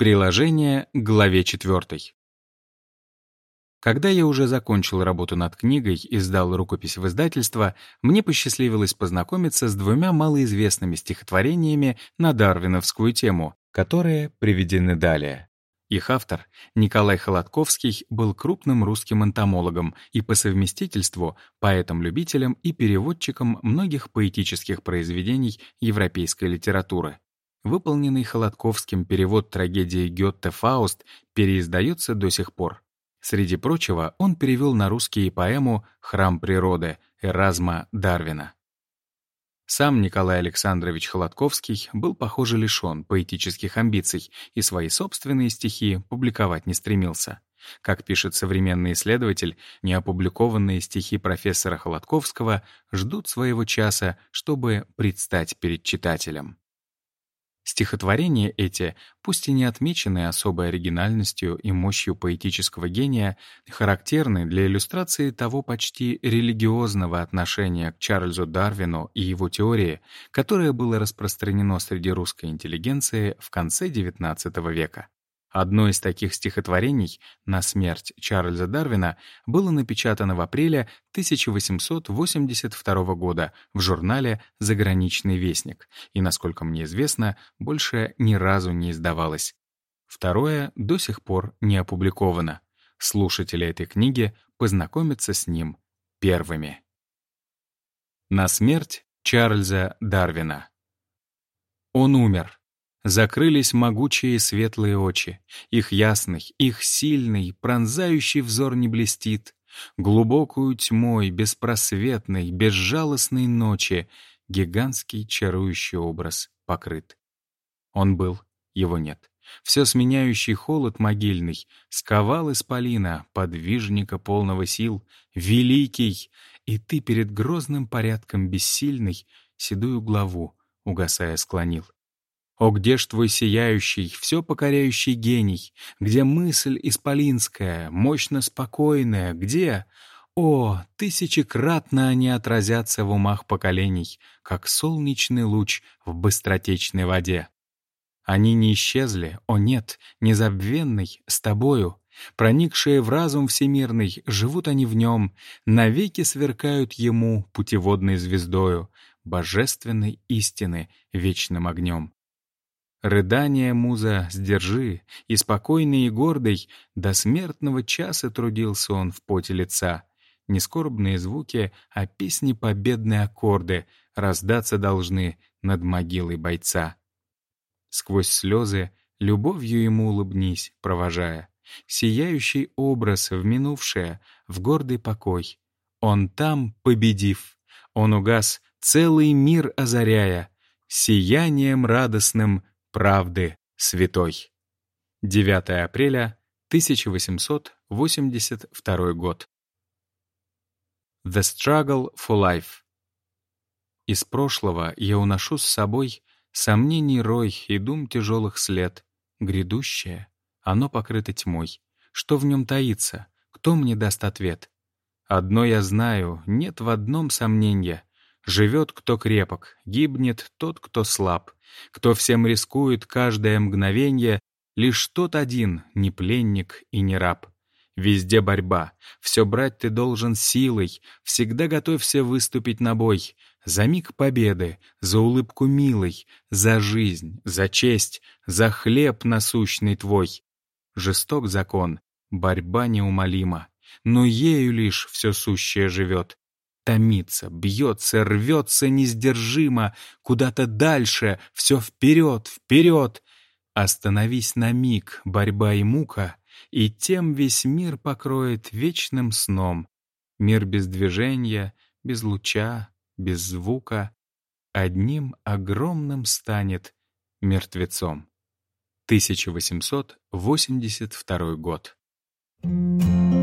Приложение к главе 4. Когда я уже закончил работу над книгой и сдал рукопись в издательство, мне посчастливилось познакомиться с двумя малоизвестными стихотворениями на дарвиновскую тему, которые приведены далее. Их автор, Николай Холодковский, был крупным русским энтомологом и по совместительству поэтом-любителем и переводчиком многих поэтических произведений европейской литературы. Выполненный Холодковским перевод трагедии Гетте «Фауст» переиздается до сих пор. Среди прочего, он перевел на русский поэму «Храм природы» Эразма Дарвина. Сам Николай Александрович Холодковский был, похоже, лишён поэтических амбиций и свои собственные стихи публиковать не стремился. Как пишет современный исследователь, неопубликованные стихи профессора Холодковского ждут своего часа, чтобы предстать перед читателем. Стихотворения эти, пусть и не отмеченные особой оригинальностью и мощью поэтического гения, характерны для иллюстрации того почти религиозного отношения к Чарльзу Дарвину и его теории, которое было распространено среди русской интеллигенции в конце XIX века. Одно из таких стихотворений «На смерть Чарльза Дарвина» было напечатано в апреле 1882 года в журнале «Заграничный вестник» и, насколько мне известно, больше ни разу не издавалось. Второе до сих пор не опубликовано. Слушатели этой книги познакомятся с ним первыми. «На смерть Чарльза Дарвина» Он умер. Закрылись могучие светлые очи. Их ясный, их сильный, пронзающий взор не блестит. Глубокую тьмой, беспросветной, безжалостной ночи гигантский чарующий образ покрыт. Он был, его нет. Все сменяющий холод могильный сковал исполина, подвижника полного сил, великий, и ты перед грозным порядком бессильный седую главу, угасая, склонил. О, где ж твой сияющий, все покоряющий гений? Где мысль исполинская, мощно спокойная? Где? О, тысячекратно они отразятся в умах поколений, как солнечный луч в быстротечной воде. Они не исчезли, о нет, незабвенный, с тобою. Проникшие в разум всемирный, живут они в нем, навеки сверкают ему путеводной звездою, божественной истины вечным огнем. Рыдание муза сдержи, и спокойный и гордый, до смертного часа трудился он в поте лица. Нескорбные звуки, а песни победные аккорды раздаться должны над могилой бойца. Сквозь слезы любовью ему улыбнись, провожая. Сияющий образ в минувшее, в гордый покой. Он там, победив, он угас, целый мир озаряя, сиянием радостным правды святой. 9 апреля 1882 год. The Struggle for Life. Из прошлого я уношу с собой сомнений рой и дум тяжелых след. Грядущее, оно покрыто тьмой. Что в нем таится? Кто мне даст ответ? Одно я знаю, нет в одном сомнения. Живет кто крепок, гибнет тот, кто слаб. Кто всем рискует каждое мгновенье, лишь тот один, не пленник и не раб. Везде борьба, все брать ты должен силой, всегда готовься выступить на бой. За миг победы, за улыбку милой, за жизнь, за честь, за хлеб насущный твой. Жесток закон, борьба неумолима, но ею лишь все сущее живет томится, бьется, рвется несдержимо, куда-то дальше, все вперед, вперед. Остановись на миг, борьба и мука, и тем весь мир покроет вечным сном. Мир без движения, без луча, без звука, одним огромным станет мертвецом. 1882 год. Thank you.